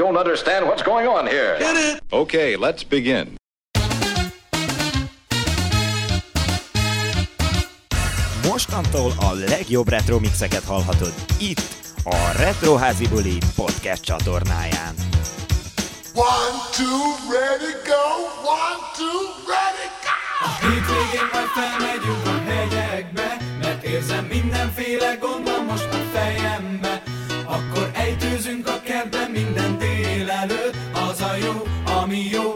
don't understand what's going on here. Get it? Okay, let's begin. Mostantól a legjobb retro mixeket hallhatod itt, a Retroházi Buli podcast csatornáján. One, two, ready, go! One, two, ready, go! A hétvégén majd felmegyünk a hegyekbe, mert érzem mindenféle gondom most yo, army.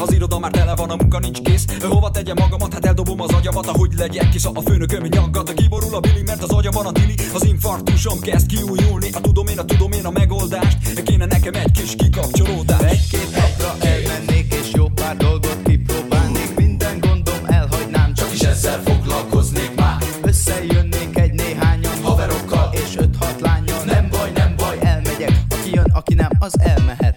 Az iroda már tele van, a munka nincs kész. Hova tegyem magamat, hát eldobom az agyamat Ahogy legyek kis, a főnököm nyaggat Kiborul a bili, mert az agyamban a tili. Az infarktusom kezd kiújulni. A tudom én, a tudom én a megoldást. Kéne nekem egy kis kikapcsolódás. Egy-két napra elmennék és jó pár dolgot kipróbálnék. Minden gondom elhagynám, csak is ezzel foglalkoznék már. Összejönnék egy néhányan haverokkal És öt-hat lányjal, nem baj, nem baj, elmegyek. Aki jön, aki nem, az elmehet.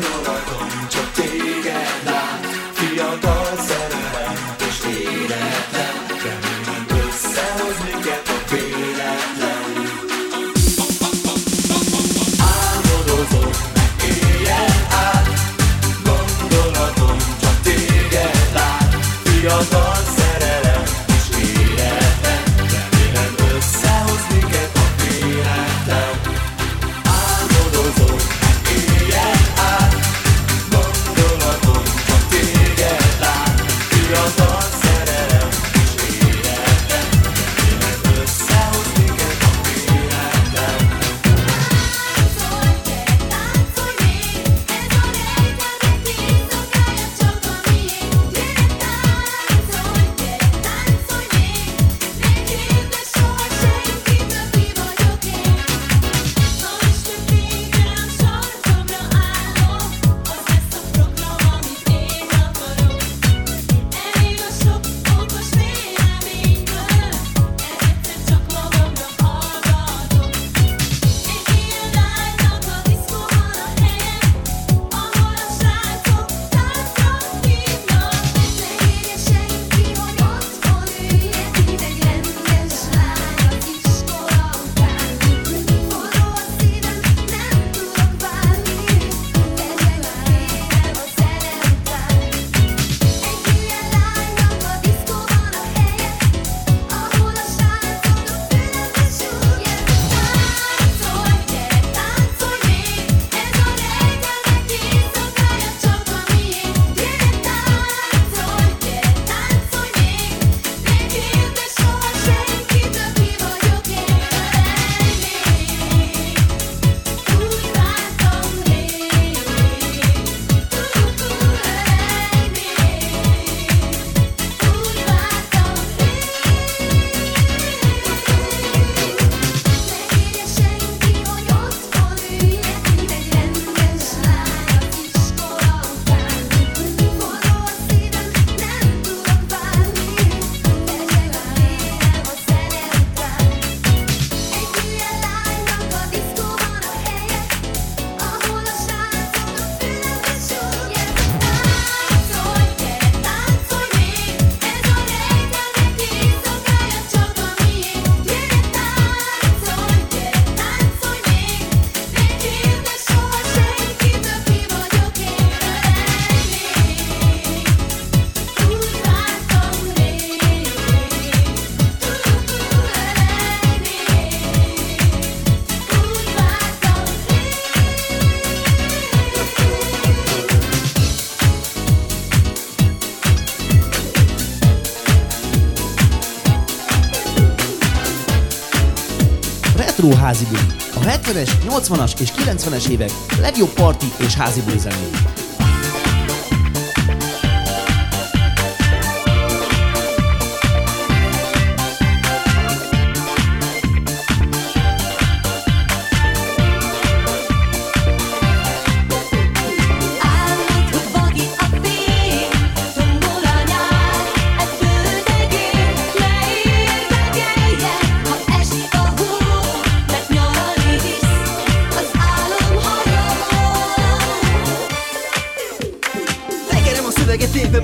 know I don't talk 70-es, 80-as és 90-es évek legjobb parti és házi zenéjét.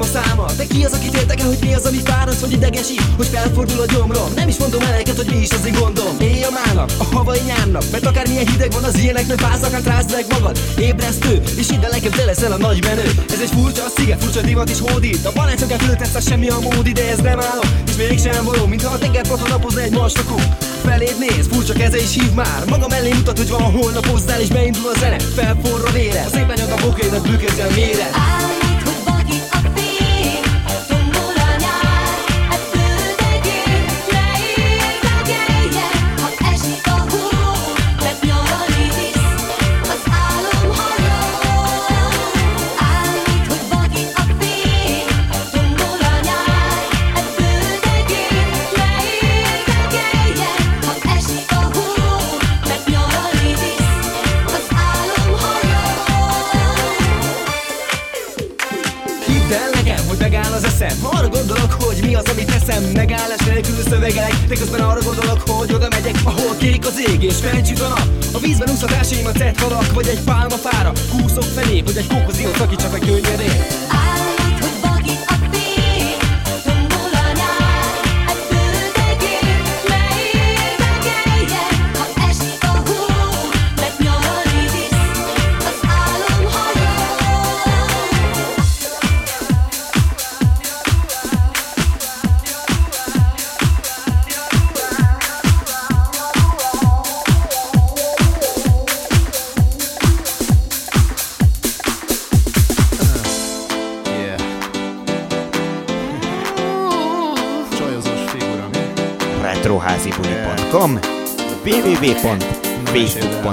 száma. De ki az, aki féltek hogy mi az, ami fáraszt, hogy idegesít Hogy felfordul a gyomrom? Nem is mondom el neked, hogy mi is az én gondom. Éj a mának, a havai nyárnak Mert akármilyen hideg van az ilyenek, mert fáznak, hát rázd meg magad. Ébresztő, és ide legebb te leszel a nagy menő. Ez egy furcsa a sziget, furcsa divat is hódít A barátságán föltesz, semmi a módi, de ez nem állom És mégsem való, mintha a tenger napozna egy mastakú Feléd néz, furcsa keze is hív már. Maga mellé mutat, hogy van holnap hozzál és beindul a zene. Felforra vére, az éppen a bokédat a méret. Teszem Megállás nélkül szövegelek De közben arra gondolok, hogy oda megyek Ahol kék az ég és felcsüt a nap. A vízben úsz a tett halak Vagy egy pálmafára. Kúszok felé, vagy egy kókoziót szakítsak meg könnyedén. Állít,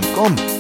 Come.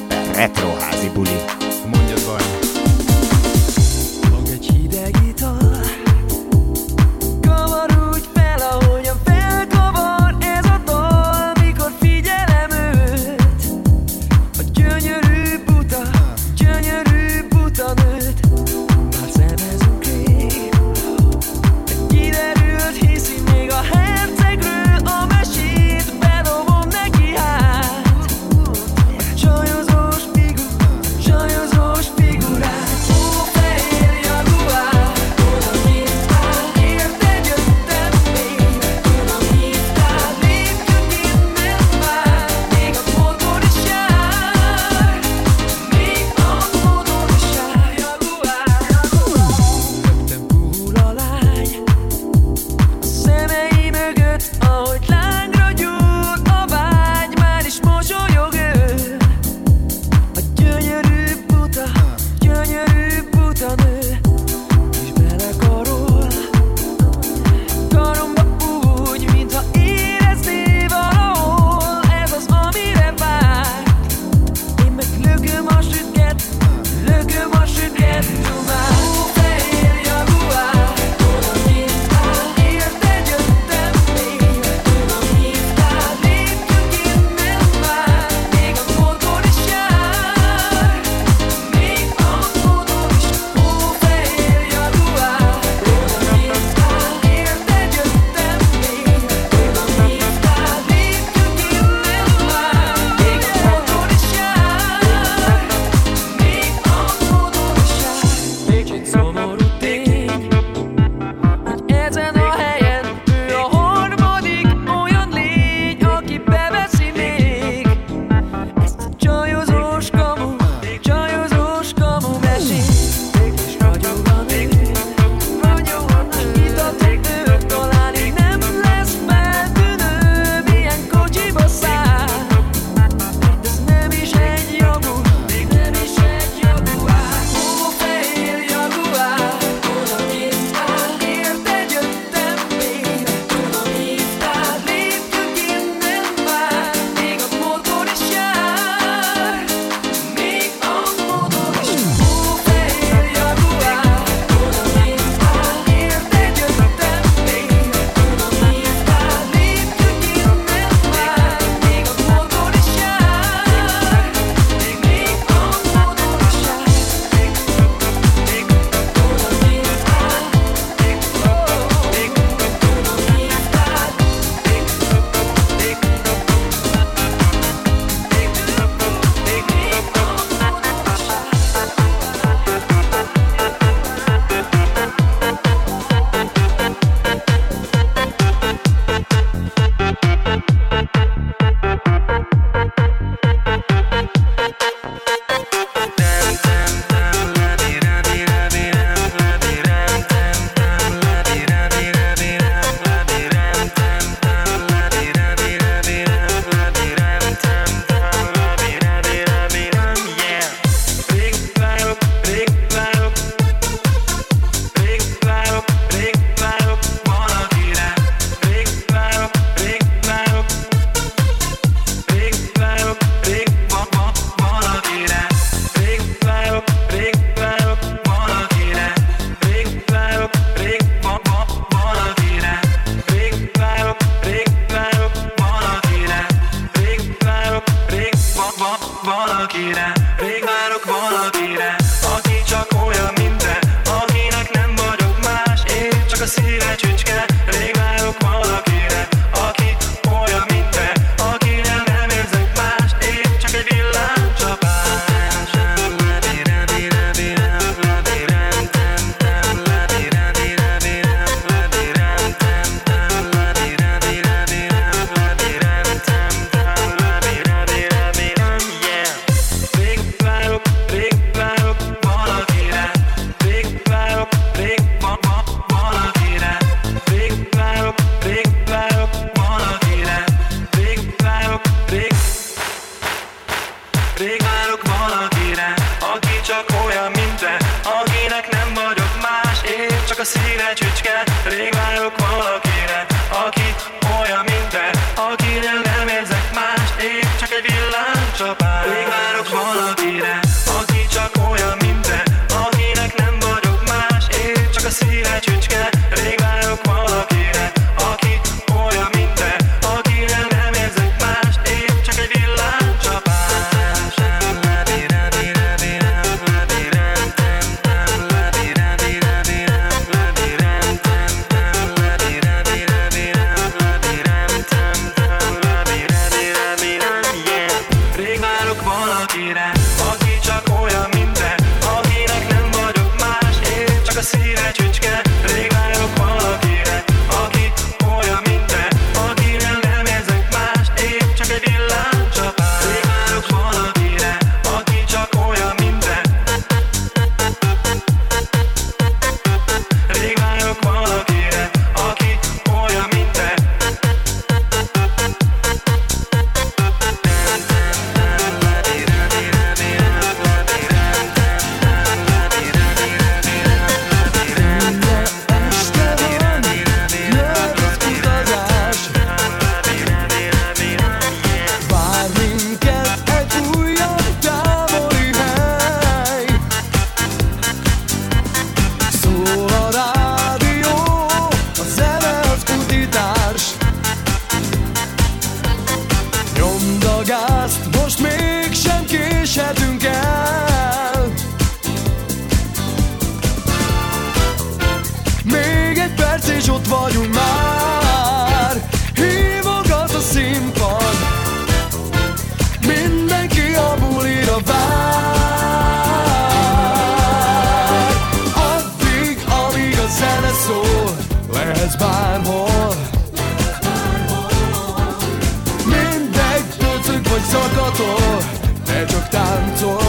Döcög vagy zakatol De csak táncolj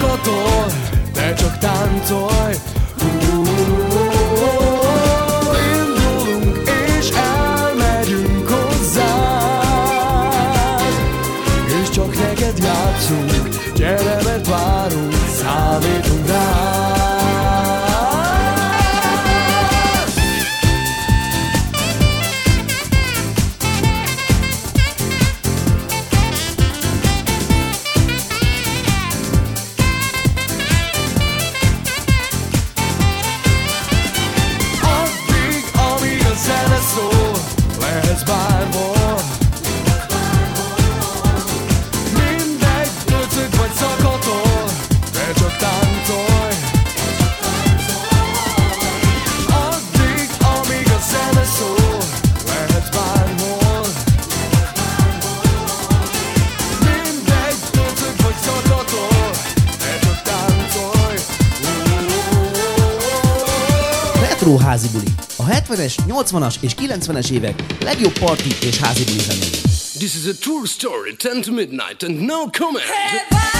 zakatol Te csak táncolj Indulunk 80-as és 90-es évek legjobb parti és házi zenéjét. This is a true story, 10 to midnight, and no comment! Hey,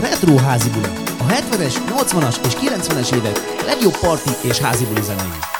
Retro házibuli. A 70-es, 80-as és 90-es évek legjobb parti és házibuli zenéi.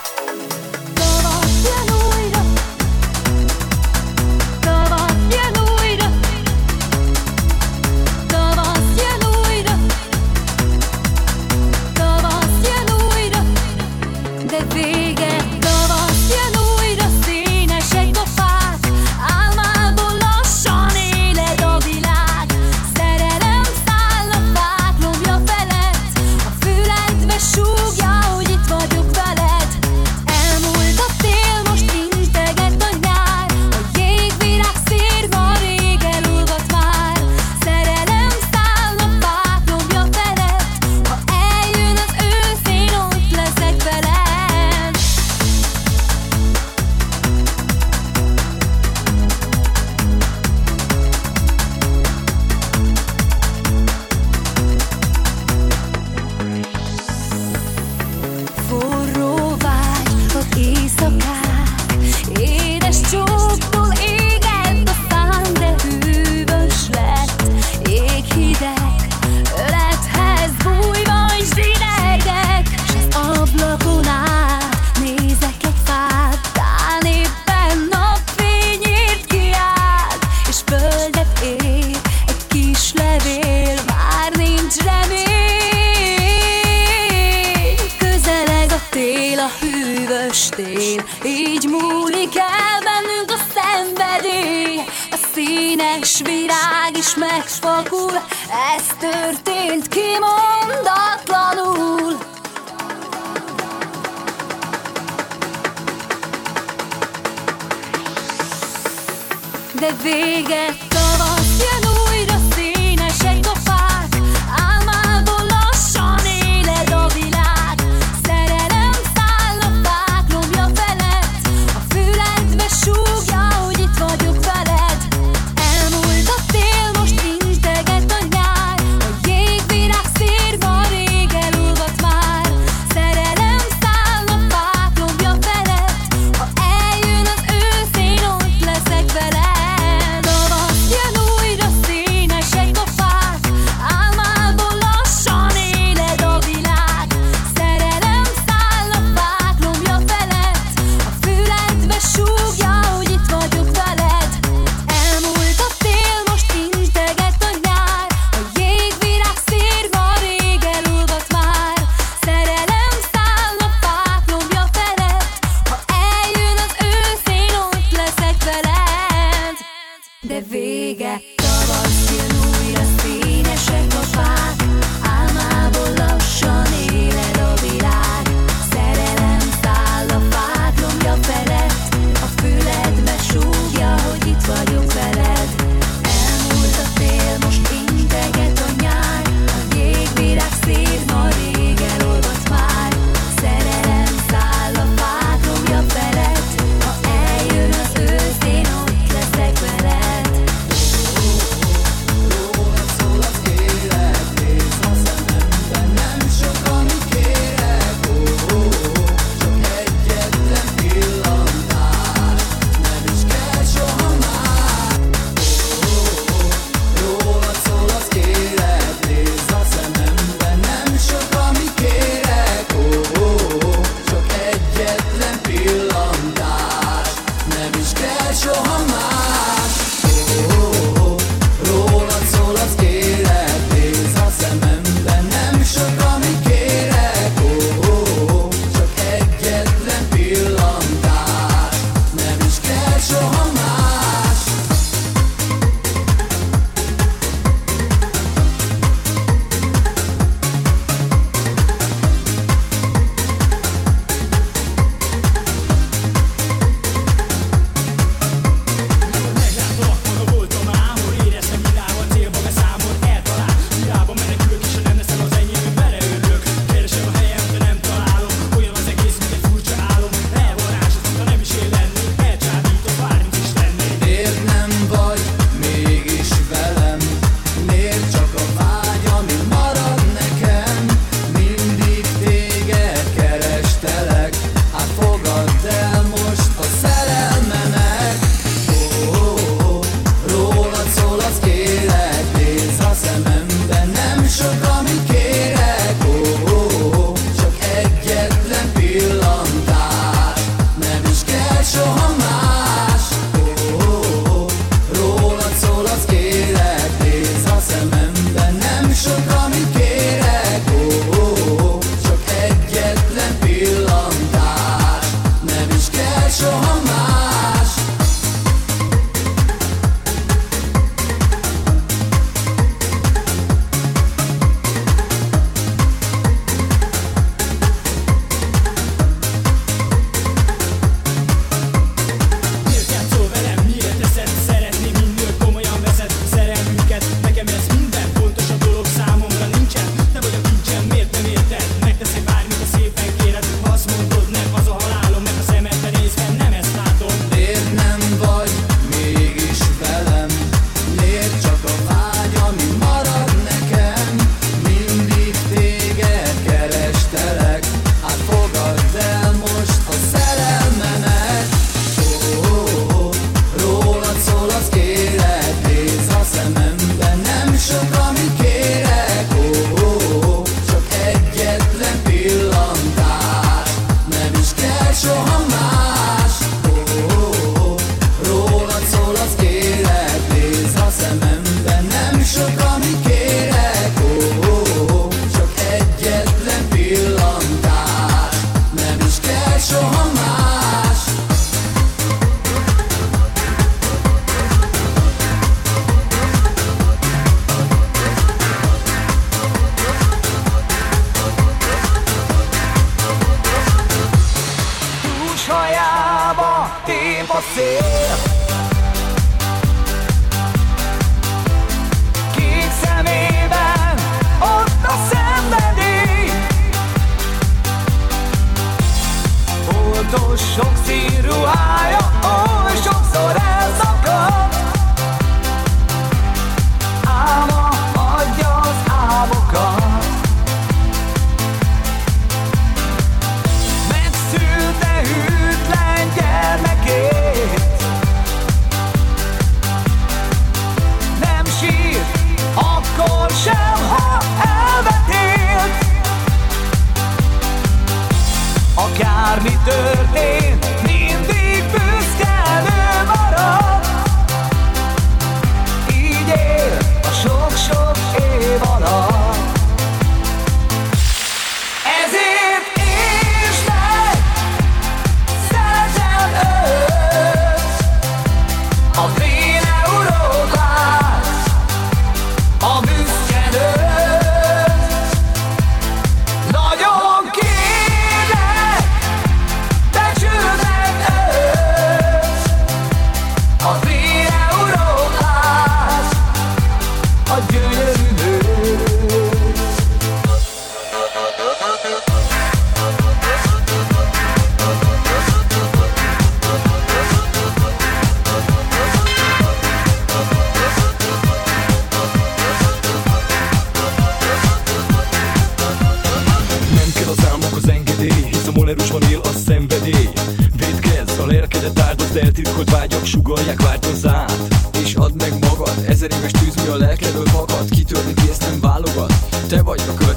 akármi történik.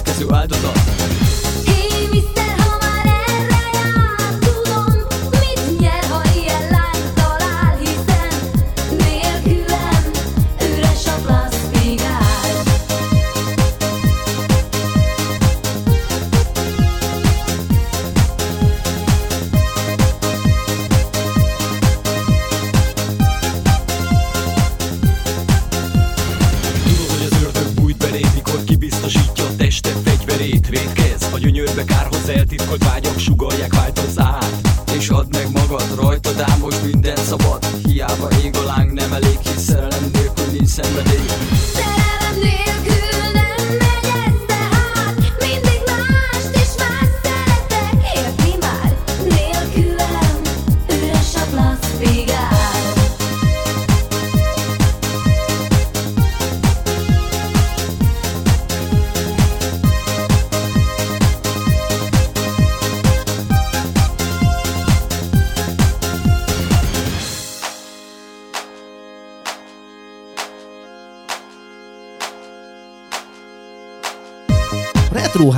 私はどうぞ Eltitkolt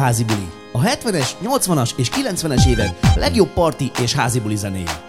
házi. A 70-es, 80-as és 90-es évek legjobb parti és házibuli zenéje.